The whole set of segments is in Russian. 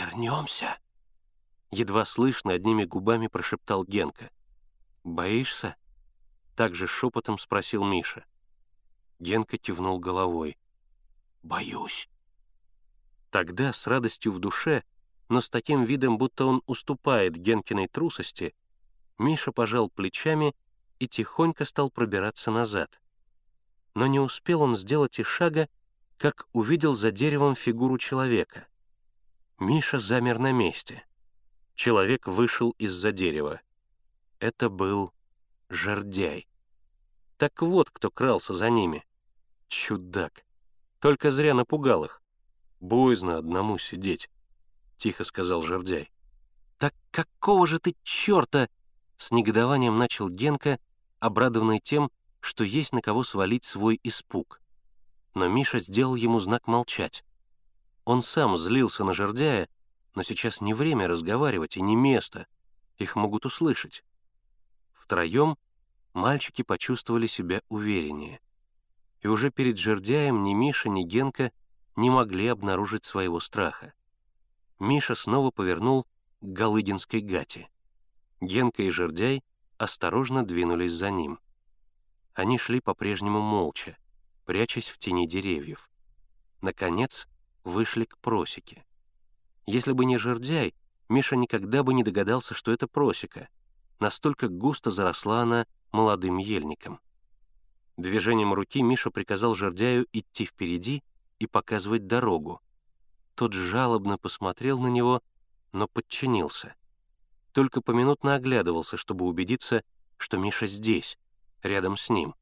«Вернемся?» Едва слышно одними губами прошептал Генка. «Боишься?» Также шепотом спросил Миша. Генка кивнул головой. «Боюсь». Тогда с радостью в душе, но с таким видом, будто он уступает Генкиной трусости, Миша пожал плечами и тихонько стал пробираться назад. Но не успел он сделать и шага, как увидел за деревом фигуру человека. Миша замер на месте. Человек вышел из-за дерева. Это был жердяй. Так вот, кто крался за ними. Чудак. Только зря напугал их. Боязно одному сидеть, — тихо сказал жердяй. «Так какого же ты черта?» С негодованием начал Генка, обрадованный тем, что есть на кого свалить свой испуг. Но Миша сделал ему знак молчать. Он сам злился на жердяя, но сейчас не время разговаривать и не место. Их могут услышать. Втроем мальчики почувствовали себя увереннее. И уже перед жердяем ни Миша, ни Генка не могли обнаружить своего страха. Миша снова повернул к Галыгинской гате. Генка и жердяй осторожно двинулись за ним. Они шли по-прежнему молча, прячась в тени деревьев. Наконец, вышли к просеке. Если бы не жердяй, Миша никогда бы не догадался, что это просека. Настолько густо заросла она молодым ельником. Движением руки Миша приказал жердяю идти впереди и показывать дорогу. Тот жалобно посмотрел на него, но подчинился. Только поминутно оглядывался, чтобы убедиться, что Миша здесь, рядом с ним.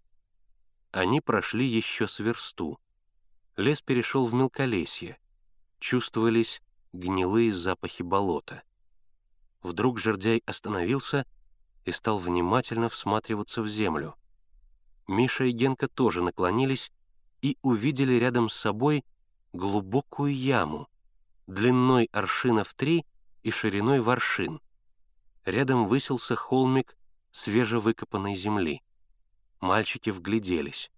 Они прошли еще с версту лес перешел в мелколесье. Чувствовались гнилые запахи болота. Вдруг жердяй остановился и стал внимательно всматриваться в землю. Миша и Генка тоже наклонились и увидели рядом с собой глубокую яму, длиной аршина в три и шириной в аршин. Рядом высился холмик свежевыкопанной земли. Мальчики вгляделись.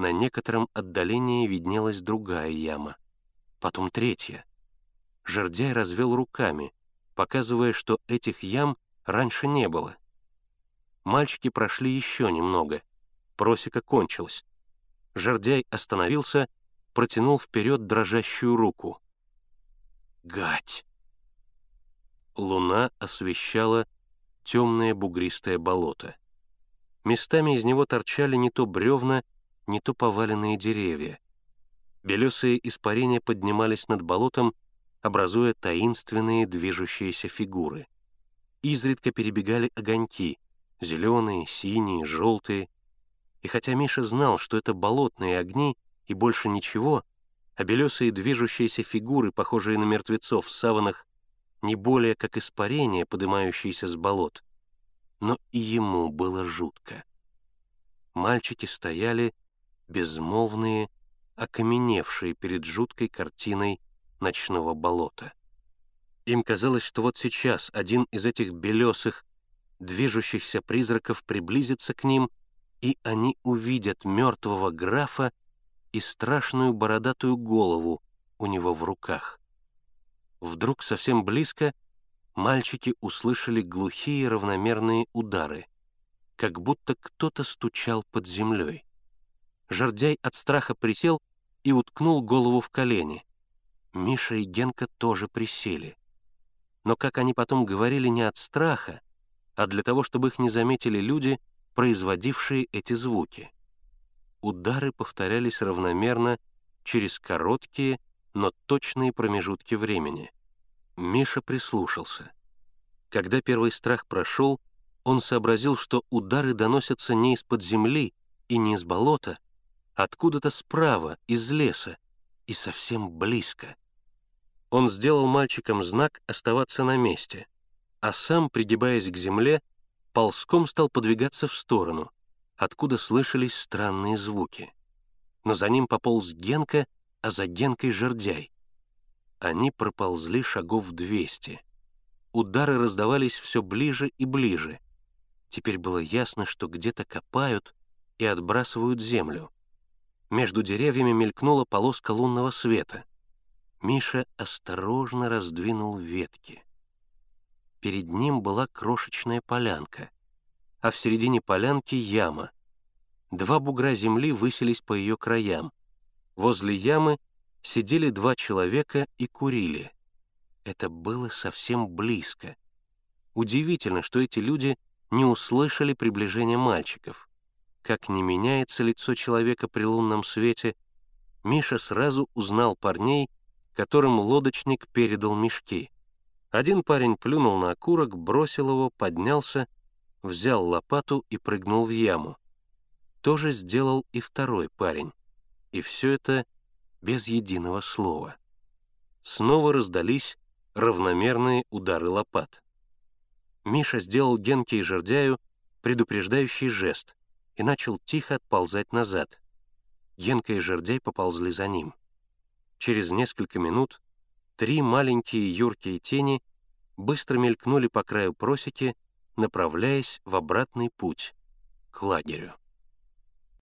На некотором отдалении виднелась другая яма, потом третья. Жердяй развел руками, показывая, что этих ям раньше не было. Мальчики прошли еще немного. Просека кончилась. Жердяй остановился, протянул вперед дрожащую руку. «Гать!» Луна освещала темное бугристое болото. Местами из него торчали не то бревна, не то поваленные деревья. Белесые испарения поднимались над болотом, образуя таинственные движущиеся фигуры. Изредка перебегали огоньки — зеленые, синие, желтые. И хотя Миша знал, что это болотные огни и больше ничего, а белесые движущиеся фигуры, похожие на мертвецов в саванах, не более как испарения, поднимающиеся с болот, но и ему было жутко. Мальчики стояли, безмолвные, окаменевшие перед жуткой картиной ночного болота. Им казалось, что вот сейчас один из этих белесых, движущихся призраков приблизится к ним, и они увидят мертвого графа и страшную бородатую голову у него в руках. Вдруг совсем близко мальчики услышали глухие равномерные удары, как будто кто-то стучал под землей. Жердяй от страха присел и уткнул голову в колени. Миша и Генка тоже присели. Но, как они потом говорили, не от страха, а для того, чтобы их не заметили люди, производившие эти звуки. Удары повторялись равномерно через короткие, но точные промежутки времени. Миша прислушался. Когда первый страх прошел, он сообразил, что удары доносятся не из-под земли и не из болота, откуда-то справа, из леса, и совсем близко. Он сделал мальчикам знак оставаться на месте, а сам, пригибаясь к земле, ползком стал подвигаться в сторону, откуда слышались странные звуки. Но за ним пополз Генка, а за Генкой — жердяй. Они проползли шагов двести. Удары раздавались все ближе и ближе. Теперь было ясно, что где-то копают и отбрасывают землю. Между деревьями мелькнула полоска лунного света. Миша осторожно раздвинул ветки. Перед ним была крошечная полянка, а в середине полянки яма. Два бугра земли высились по ее краям. Возле ямы сидели два человека и курили. Это было совсем близко. Удивительно, что эти люди не услышали приближения мальчиков. Как не меняется лицо человека при лунном свете, Миша сразу узнал парней, которым лодочник передал мешки. Один парень плюнул на окурок, бросил его, поднялся, взял лопату и прыгнул в яму. То же сделал и второй парень. И все это без единого слова. Снова раздались равномерные удары лопат. Миша сделал Генке и Жердяю предупреждающий жест и начал тихо отползать назад. Генка и Жердяй поползли за ним. Через несколько минут три маленькие юркие тени быстро мелькнули по краю просеки, направляясь в обратный путь к лагерю.